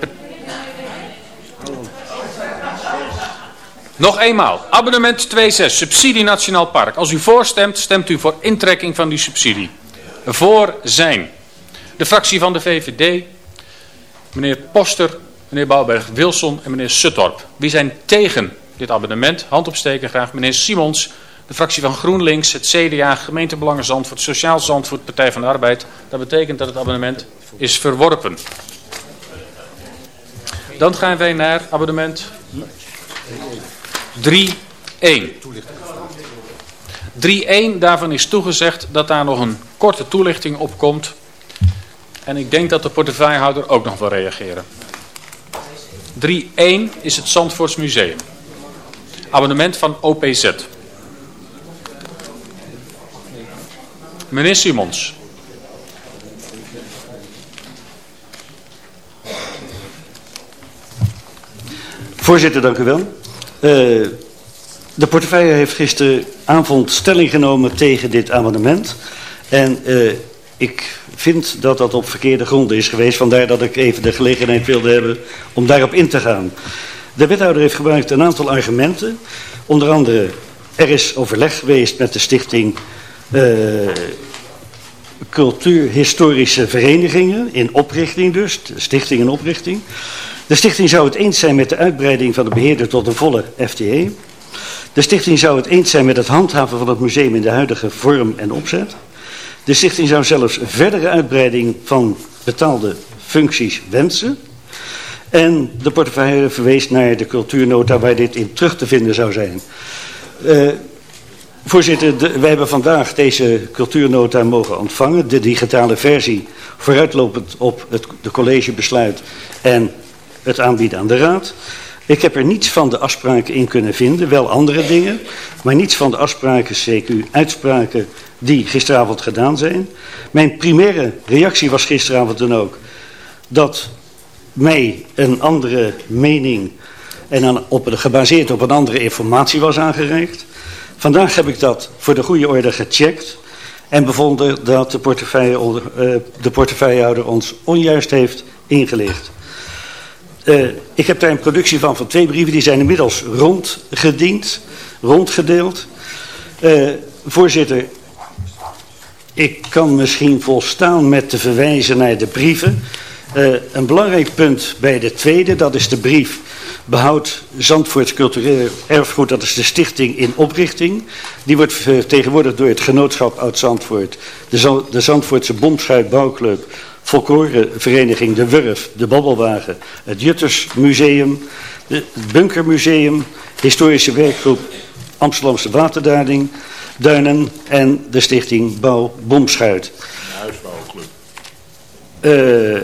Nog eenmaal. Abonnement 2.6. Subsidie Nationaal Park. Als u voorstemt, stemt u voor intrekking van die subsidie. Voor zijn. De fractie van de VVD. Meneer Poster, meneer Bouwberg, Wilson en meneer Suttorp. Wie zijn tegen dit abonnement? Hand opsteken graag. Meneer Simons, de fractie van GroenLinks, het CDA, gemeentebelangen Zandvoort, Sociaal Zandvoort, Partij van de Arbeid. Dat betekent dat het abonnement is verworpen. Dan gaan wij naar abonnement 3.1. 3.1, daarvan is toegezegd dat daar nog een korte toelichting op komt. En ik denk dat de portefeuillehouder ook nog wil reageren. 3.1 is het Zandvoorts Museum. Abonnement van OPZ. Meneer Simons. Voorzitter, dank u wel. Uh, de portefeuille heeft gisteravond stelling genomen tegen dit amendement. En uh, ik vind dat dat op verkeerde gronden is geweest. Vandaar dat ik even de gelegenheid wilde hebben om daarop in te gaan. De wethouder heeft gebruikt een aantal argumenten. Onder andere, er is overleg geweest met de stichting uh, Cultuurhistorische Verenigingen, in oprichting dus, de stichting in oprichting. De stichting zou het eens zijn met de uitbreiding van de beheerder tot een volle FTE. De stichting zou het eens zijn met het handhaven van het museum in de huidige vorm en opzet. De stichting zou zelfs verdere uitbreiding van betaalde functies wensen. En de portefeuille verwees naar de cultuurnota waar dit in terug te vinden zou zijn. Uh, voorzitter, de, wij hebben vandaag deze cultuurnota mogen ontvangen. De digitale versie vooruitlopend op het de collegebesluit en het aanbieden aan de raad. Ik heb er niets van de afspraken in kunnen vinden, wel andere dingen, maar niets van de afspraken, CQ, uitspraken die gisteravond gedaan zijn. Mijn primaire reactie was gisteravond dan ook dat mij een andere mening en dan op, gebaseerd op een andere informatie was aangereikt. Vandaag heb ik dat voor de goede orde gecheckt en bevonden dat de, portefeuille, uh, de portefeuillehouder ons onjuist heeft ingelicht. Uh, ik heb daar een productie van van twee brieven, die zijn inmiddels rondgediend, rondgedeeld. Uh, voorzitter, ik kan misschien volstaan met te verwijzen naar de brieven. Uh, een belangrijk punt bij de tweede, dat is de brief Behoud Zandvoorts Cultureel Erfgoed, dat is de stichting in oprichting. Die wordt vertegenwoordigd door het genootschap Oud-Zandvoort, de, de Zandvoortse Bomschuit Bouwclub, Folklorevereniging De Wurf, de Babbelwagen, het Juttersmuseum, het Bunkermuseum, Historische Werkgroep Amsterdamse Waterduiding, Duinen en de stichting Bouw Bomschuit. Huisbouwclub. Uh,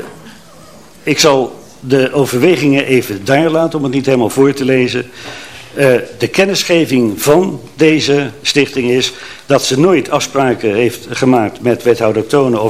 ik zal de overwegingen even daar laten om het niet helemaal voor te lezen. Uh, de kennisgeving van deze stichting is dat ze nooit afspraken heeft gemaakt met wethouder Tonen